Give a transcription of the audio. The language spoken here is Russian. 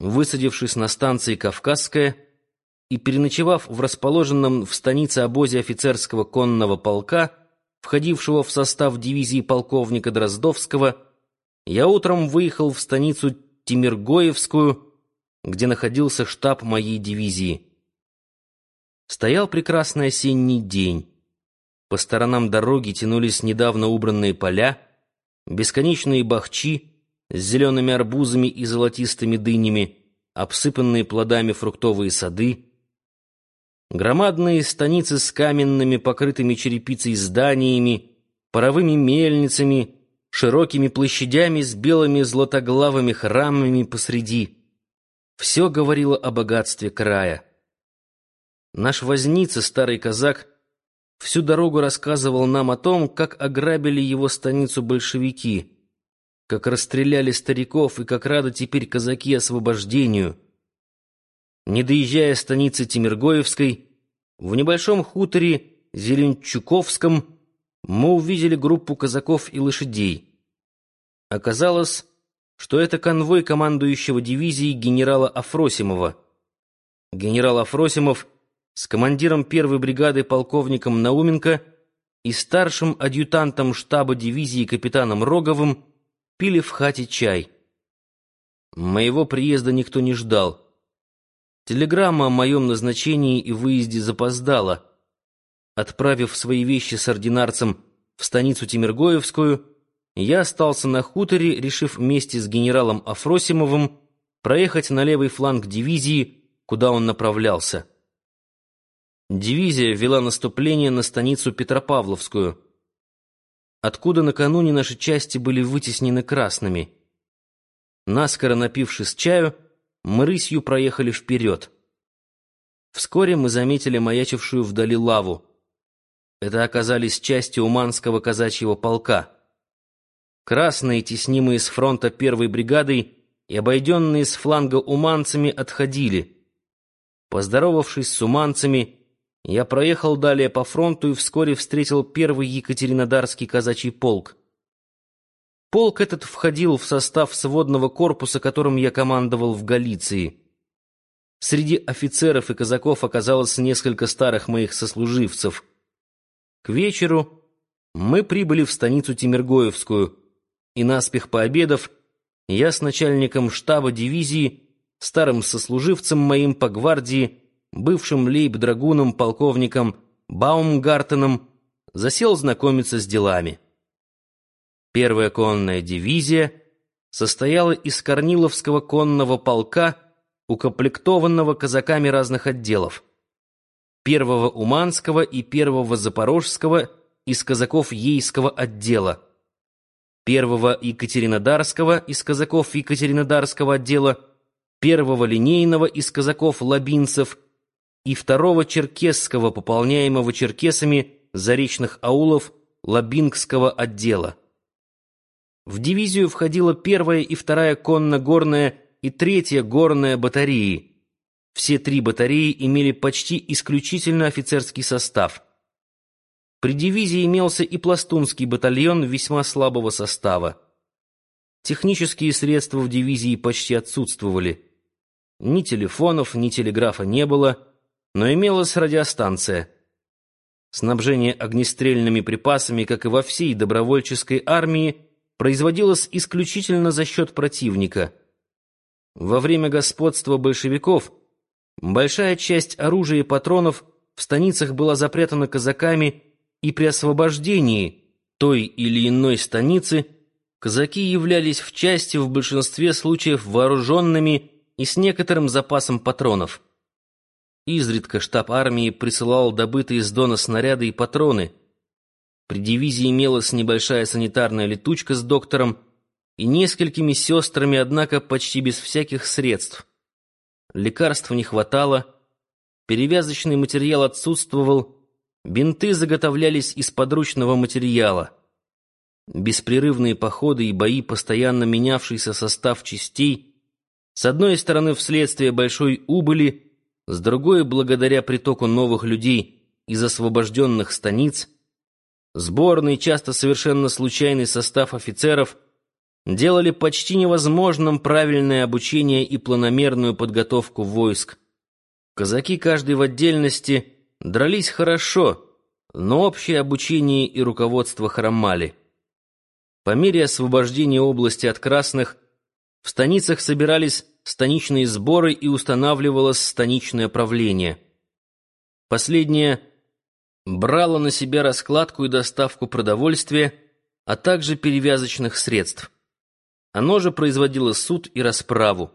высадившись на станции «Кавказская» и переночевав в расположенном в станице обозе офицерского конного полка, входившего в состав дивизии полковника Дроздовского, я утром выехал в станицу Тимиргоевскую, где находился штаб моей дивизии. Стоял прекрасный осенний день. По сторонам дороги тянулись недавно убранные поля, бесконечные бахчи с зелеными арбузами и золотистыми дынями, обсыпанные плодами фруктовые сады, громадные станицы с каменными, покрытыми черепицей зданиями, паровыми мельницами, широкими площадями с белыми златоглавыми храмами посреди. Все говорило о богатстве края. Наш возница, старый казак, всю дорогу рассказывал нам о том, как ограбили его станицу большевики, как расстреляли стариков и как рады теперь казаки освобождению. Не доезжая станицы Тимиргоевской, в небольшом хуторе Зеленчуковском мы увидели группу казаков и лошадей. Оказалось, что это конвой командующего дивизией генерала Афросимова. Генерал Афросимов — с командиром первой бригады полковником Науменко и старшим адъютантом штаба дивизии капитаном Роговым пили в хате чай. Моего приезда никто не ждал. Телеграмма о моем назначении и выезде запоздала. Отправив свои вещи с ординарцем в станицу Тимиргоевскую, я остался на хуторе, решив вместе с генералом Афросимовым проехать на левый фланг дивизии, куда он направлялся. Дивизия вела наступление на станицу Петропавловскую, откуда накануне наши части были вытеснены красными. Наскоро напившись чаю, мы рысью проехали вперед. Вскоре мы заметили маячившую вдали лаву. Это оказались части Уманского казачьего полка. Красные, теснимые с фронта первой бригадой и обойденные с фланга уманцами, отходили. Поздоровавшись с уманцами, я проехал далее по фронту и вскоре встретил первый Екатеринодарский казачий полк. Полк этот входил в состав сводного корпуса, которым я командовал в Галиции. Среди офицеров и казаков оказалось несколько старых моих сослуживцев. К вечеру мы прибыли в станицу Тимиргоевскую, и наспех пообедав, я с начальником штаба дивизии, старым сослуживцем моим по гвардии, бывшим лейб-драгуном полковником Баумгартеном, засел знакомиться с делами. Первая конная дивизия состояла из Корниловского конного полка, укомплектованного казаками разных отделов. Первого Уманского и первого Запорожского из казаков Ейского отдела. Первого Екатеринодарского из казаков Екатеринодарского отдела. Первого Линейного из казаков Лабинцев – и второго черкесского, пополняемого черкесами заречных аулов Лабингского отдела. В дивизию входила первая и вторая конно-горная и третья горная батареи. Все три батареи имели почти исключительно офицерский состав. При дивизии имелся и пластунский батальон весьма слабого состава. Технические средства в дивизии почти отсутствовали. Ни телефонов, ни телеграфа не было, но имелась радиостанция. Снабжение огнестрельными припасами, как и во всей добровольческой армии, производилось исключительно за счет противника. Во время господства большевиков большая часть оружия и патронов в станицах была запрятана казаками, и при освобождении той или иной станицы казаки являлись в части в большинстве случаев вооруженными и с некоторым запасом патронов. Изредка штаб армии присылал добытые из Дона снаряды и патроны. При дивизии имелась небольшая санитарная летучка с доктором и несколькими сестрами, однако почти без всяких средств. Лекарств не хватало, перевязочный материал отсутствовал, бинты заготовлялись из подручного материала. Беспрерывные походы и бои, постоянно менявшийся состав частей, с одной стороны вследствие большой убыли, с другой — благодаря притоку новых людей из освобожденных станиц, сборный, часто совершенно случайный состав офицеров делали почти невозможным правильное обучение и планомерную подготовку войск. Казаки каждый в отдельности дрались хорошо, но общее обучение и руководство хромали. По мере освобождения области от красных в станицах собирались станичные сборы и устанавливалось станичное правление. Последнее брало на себя раскладку и доставку продовольствия, а также перевязочных средств. Оно же производило суд и расправу.